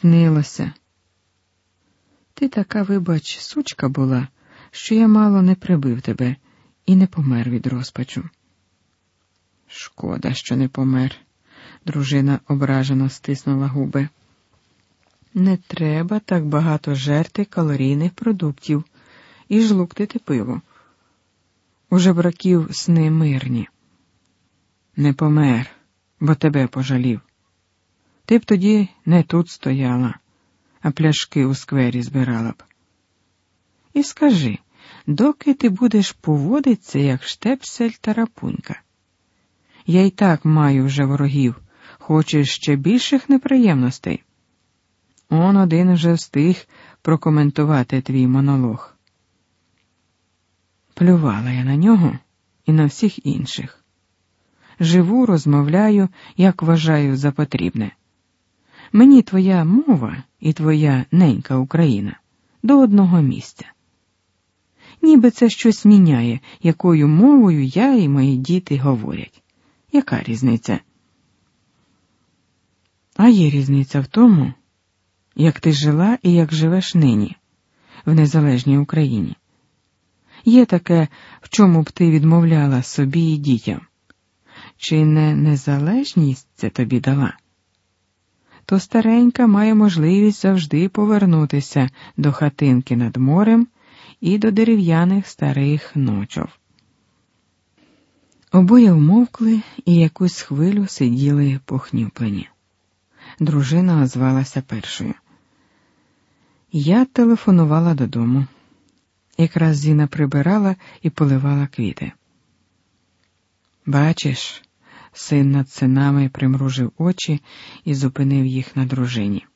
снилося. Ти така, вибач, сучка була, що я мало не прибив тебе і не помер від розпачу. Шкода, що не помер. Дружина ображено стиснула губи. Не треба так багато жерти калорійних продуктів і жлуктити пиво. У жебраків сни мирні. Не помер, бо тебе пожалів. Ти б тоді не тут стояла, а пляшки у сквері збирала б. І скажи, доки ти будеш поводитися, як штепсель тарапунька? Я й так маю вже ворогів, хочеш ще більших неприємностей. Он один вже встиг прокоментувати твій монолог. Плювала я на нього і на всіх інших. Живу, розмовляю, як вважаю за потрібне. Мені твоя мова і твоя ненька Україна до одного місця. Ніби це щось міняє, якою мовою я і мої діти говорять. Яка різниця? А є різниця в тому, як ти жила і як живеш нині, в незалежній Україні. Є таке, в чому б ти відмовляла собі і дітям. Чи не незалежність це тобі дала? То старенька має можливість завжди повернутися до хатинки над морем і до дерев'яних старих ночов. Обоє вмовкли і якусь хвилю сиділи похнюплені. Дружина озвалася першою. Я телефонувала додому. Якраз Зіна прибирала і поливала квіти. Бачиш, син над синами примружив очі і зупинив їх на дружині.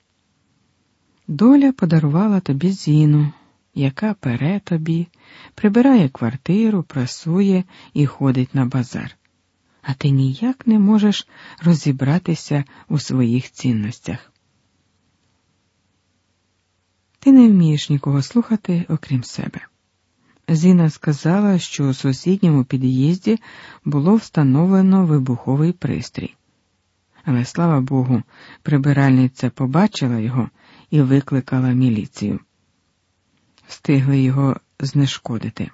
Доля подарувала тобі Зіну, яка пере тобі, прибирає квартиру, прасує і ходить на базар. А ти ніяк не можеш розібратися у своїх цінностях. Ти не вмієш нікого слухати, окрім себе. Зіна сказала, що у сусідньому під'їзді було встановлено вибуховий пристрій. Але слава Богу, прибиральниця побачила його і викликала міліцію. Встигли його знешкодити.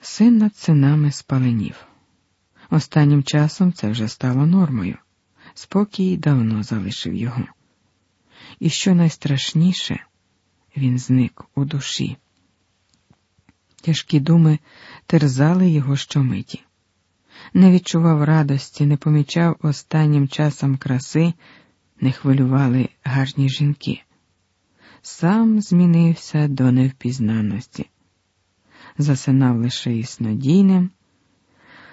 Син над синами спаленів. Останнім часом це вже стало нормою. Спокій давно залишив його. І що найстрашніше, він зник у душі. Тяжкі думи терзали його щомиті. Не відчував радості, не помічав останнім часом краси, не хвилювали гарні жінки. Сам змінився до невпізнаності, засинав лише існодійним.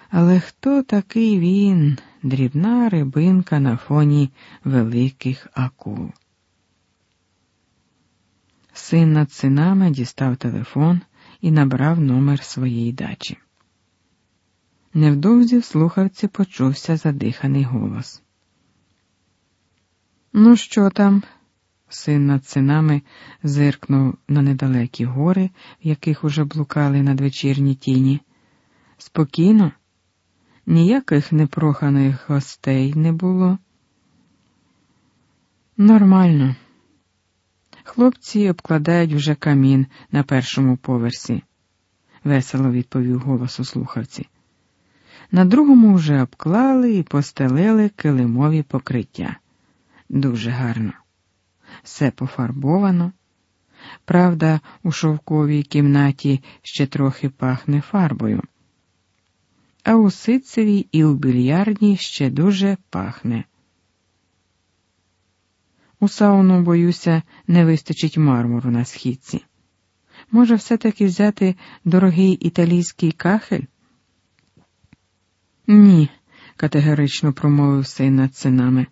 Але хто такий він, дрібна рибинка на фоні великих акул? Син над синами дістав телефон і набрав номер своєї дачі. Невдовзі в слухавці почувся задиханий голос. Ну, що там? Син над синами зиркнув на недалекі гори, в яких уже блукали надвечірні тіні. Спокійно, ніяких непроханих гостей не було. Нормально. Хлопці обкладають вже камін на першому поверсі, весело відповів голос у слухавці. На другому вже обклали і постелили килимові покриття. Дуже гарно. Все пофарбовано. Правда, у шовковій кімнаті ще трохи пахне фарбою, а у ситцевій і у більярдній ще дуже пахне. У сауну, боюся, не вистачить мармуру на східці. Може, все-таки взяти дорогий італійський кахель? Ні, категорично промовив син над синами.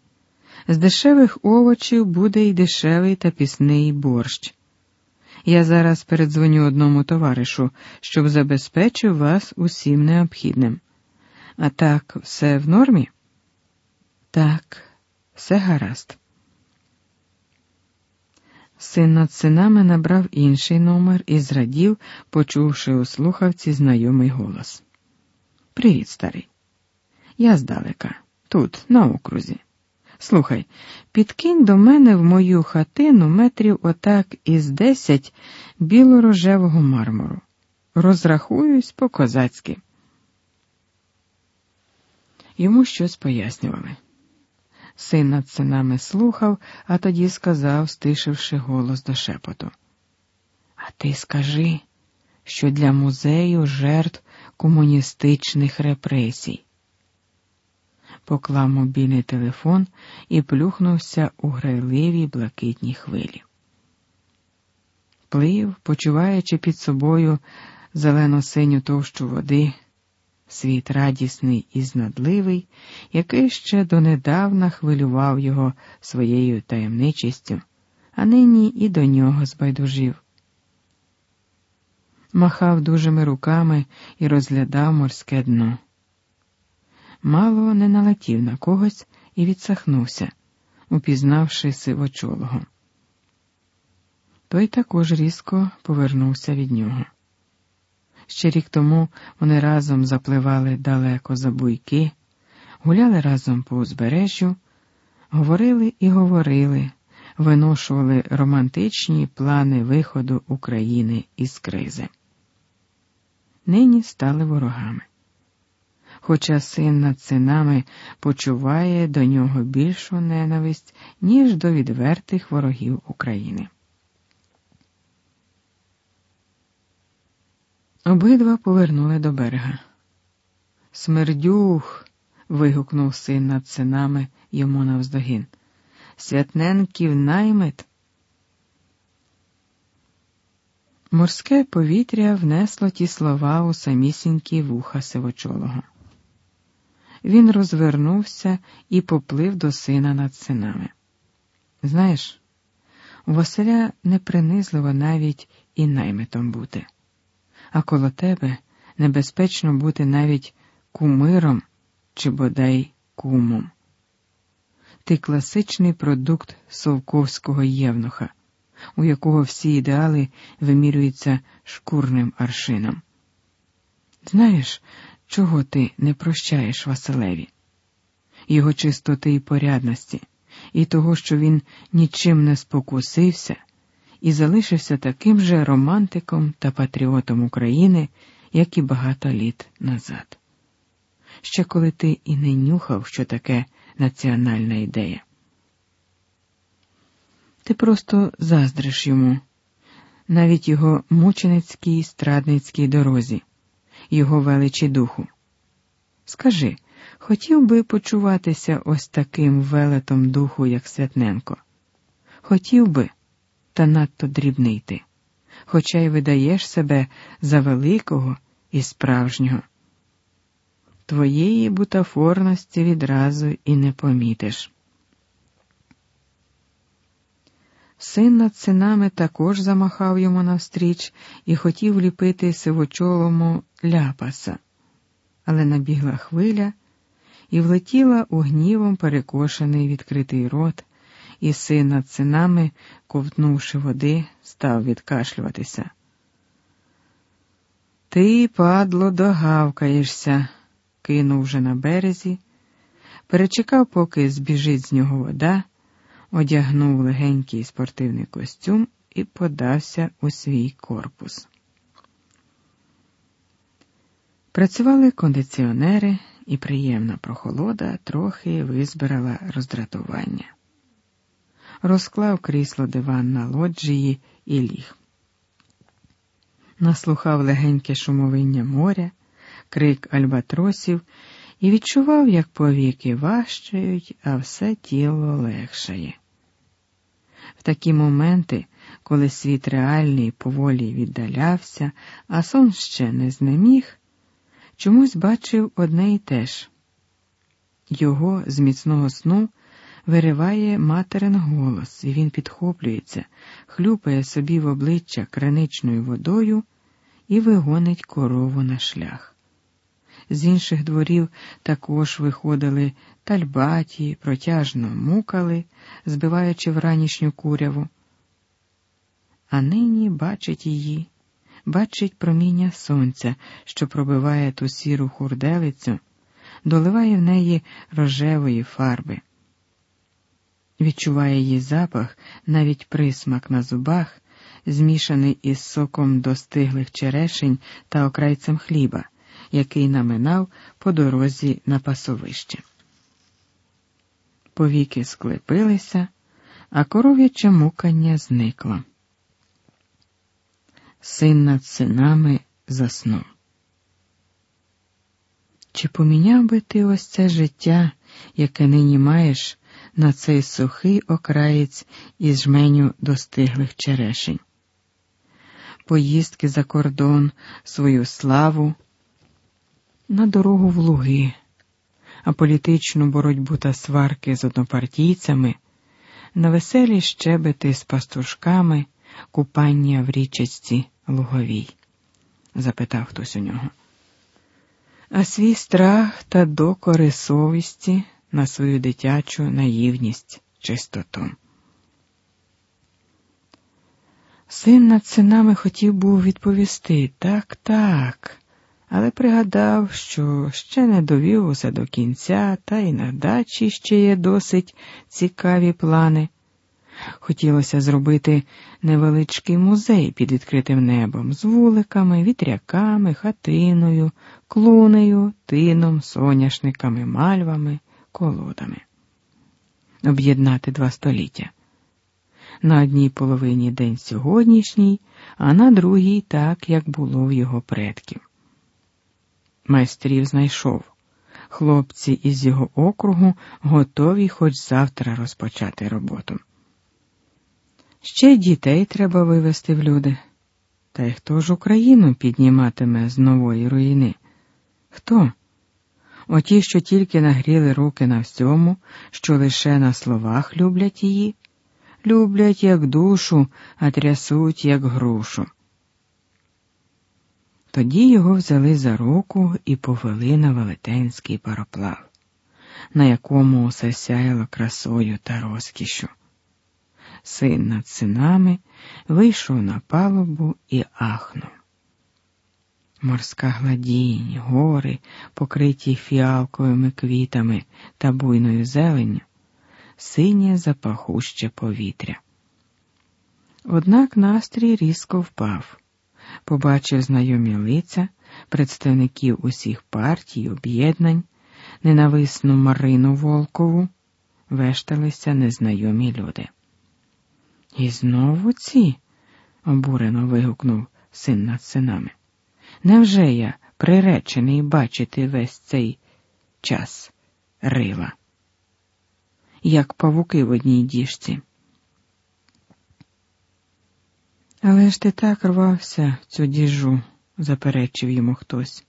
З дешевих овочів буде й дешевий та пісний борщ. Я зараз передзвоню одному товаришу, щоб забезпечив вас усім необхідним. А так, все в нормі? Так, все гаразд. Син над синами набрав інший номер і зрадів, почувши у слухавці знайомий голос. Привіт, старий. Я здалека, тут, на окрузі. Слухай, підкинь до мене в мою хатину метрів отак із десять білорожевого мармуру. Розрахуюсь по козацьки. Йому щось пояснювали. Син над синами слухав, а тоді сказав, стишивши голос до шепоту. А ти скажи, що для музею жертв комуністичних репресій. Поклав мобільний телефон і плюхнувся у грайливій блакитній хвилі. Плив, почуваючи під собою зелено-синю товщу води, світ радісний і знадливий, який ще донедавна хвилював його своєю таємничістю, а нині і до нього збайдужив. Махав дужими руками і розглядав морське дно. Мало не налетів на когось і відсахнувся, упізнавши сивочолого. Той також різко повернувся від нього. Ще рік тому вони разом запливали далеко за буйки, гуляли разом по узбережжю, говорили і говорили, виношували романтичні плани виходу України із кризи. Нині стали ворогами. Хоча син над синами почуває до нього більшу ненависть, ніж до відвертих ворогів України. Обидва повернули до берега. Смердюх. вигукнув син над синами йому навздогін. Святненків наймит. Морське повітря внесло ті слова у самісінькі вуха сивочолого. Він розвернувся і поплив до сина над синами. Знаєш, у Василя непринизливо навіть і наймитом бути а коло тебе небезпечно бути навіть кумиром чи бодай кумом. Ти класичний продукт совковського євнуха, у якого всі ідеали вимірюються шкурним аршином. Знаєш, чого ти не прощаєш Василеві? Його чистоти і порядності, і того, що він нічим не спокусився і залишився таким же романтиком та патріотом України, як і багато літ назад. Ще коли ти і не нюхав, що таке національна ідея. Ти просто заздриш йому, навіть його мученицькій страдницькій дорозі, його величі духу. Скажи, хотів би почуватися ось таким велетом духу, як Святненко? Хотів би, та надто дрібний ти, хоча й видаєш себе за великого і справжнього. Твоєї бутафорності відразу і не помітиш. Син над синами також замахав йому навстріч і хотів ліпити сивочолому ляпаса, але набігла хвиля і влетіла у гнівом перекошений відкритий рот і син над синами, ковтнувши води, став відкашлюватися. Ти, падло, догавкаєшся, кинув вже на березі, перечекав, поки збіжить з нього вода, одягнув легенький спортивний костюм і подався у свій корпус. Працювали кондиціонери, і приємна прохолода трохи визбирала роздратування розклав крісло диван на лоджії і ліг. Наслухав легеньке шумовиння моря, крик альбатросів і відчував, як повіки важчають, а все тіло легшає. В такі моменти, коли світ реальний поволі віддалявся, а сон ще не знеміг, чомусь бачив одне й те ж. Його з міцного сну вириває материн голос, і він підхоплюється, хлюпає собі в обличчя краничною водою і вигонить корову на шлях. З інших дворів також виходили тальбаті, протяжно мукали, збиваючи вранішню куряву. А нині бачить її, бачить проміння сонця, що пробиває ту сіру хурделицю, доливає в неї рожевої фарби Відчуває її запах, навіть присмак на зубах, змішаний із соком достиглих черешень та окрайцем хліба, який наминав по дорозі на пасовище. Повіки склепилися, а коров'яче мукання зникло. Син над синами заснув. Чи поміняв би ти ось це життя, яке нині маєш на цей сухий окраєць із жменю достиглих черешень? Поїздки за кордон, свою славу, на дорогу в луги, а політичну боротьбу та сварки з однопартійцями, на веселі щебети з пастушками, купання в річечці Луговій? запитав хтось у нього а свій страх та докори совісті на свою дитячу наївність, чистоту. Син над синами хотів був відповісти так, так, але пригадав, що ще не довів усе до кінця, та й на дачі ще є досить цікаві плани. Хотілося зробити невеличкий музей під відкритим небом з вуликами, вітряками, хатиною, клунею, тином, соняшниками, мальвами, колодами. Об'єднати два століття. На одній половині день сьогоднішній, а на другій так, як було в його предків. Майстрів знайшов. Хлопці із його округу готові хоч завтра розпочати роботу. Ще дітей треба вивести в люди. Та й хто ж Україну підніматиме з нової руїни? Хто? Оті, що тільки нагріли руки на всьому, що лише на словах люблять її, люблять як душу, а трясуть, як грушу. Тоді його взяли за руку і повели на велетенський пароплав, на якому усе сяяло красою та розкішю син над синами, вийшов на палубу і ахнув. Морська гладінь, гори, покриті фіалковими квітами та буйною зеленню, синє запахуще повітря. Однак настрій різко впав, побачив знайомі лиця представників усіх партій, об'єднань, ненависну Марину Волкову, вешталися незнайомі люди. І знову ці? обурено вигукнув син над синами. Невже я приречений бачити весь цей час рила, як павуки в одній діжці? Але ж ти так рвався в цю діжу, заперечив йому хтось.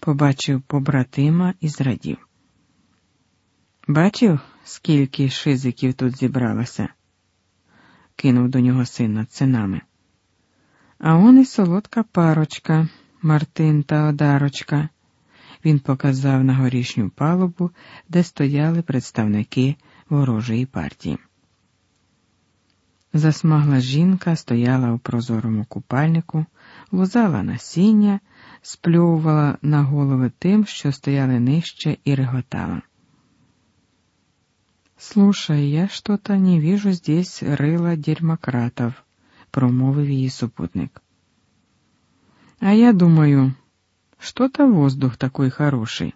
Побачив побратима і зрадів. Бачив, скільки шизиків тут зібралося? кинув до нього син над. А он і солодка парочка, Мартин та Одарочка. Він показав на горішню палубу, де стояли представники ворожої партії. Засмагла жінка стояла у прозорому купальнику, лузала насіння, сплювала на голови тим, що стояли нижче, і реготала. «Слушай, я что-то не вижу здесь рыла дерьмократов», — промовив її супутник. «А я думаю, что-то воздух такой хороший.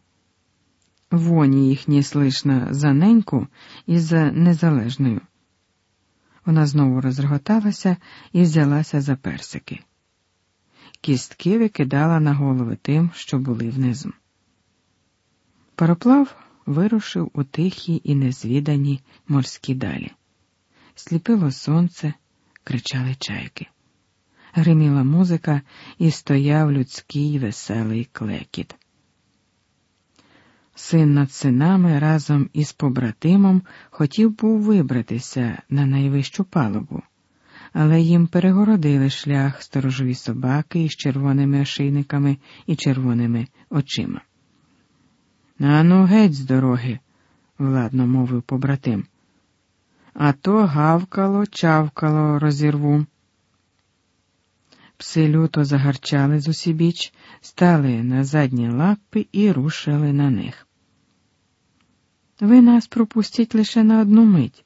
Воні їх не слышно за неньку і за незалежною». Вона знову розреготалася і взялася за персики. Кістки викидала на голови тим, що були внизу. Пароплав вирушив у тихі і незвідані морські далі. Сліпило сонце, кричали чайки. Гриміла музика і стояв людський веселий клекіт. Син над синами разом із побратимом хотів був вибратися на найвищу палубу, але їм перегородили шлях сторожові собаки із червоними ошейниками і червоними очима. Ану, геть з дороги, владно мовив побратим. А то гавкало, чавкало, розірву. Пси люто загарчали з усібіч, стали на задні лапи і рушили на них. Ви нас пропустіть лише на одну мить.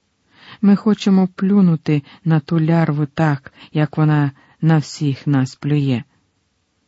Ми хочемо плюнути на ту лярву так, як вона на всіх нас плює.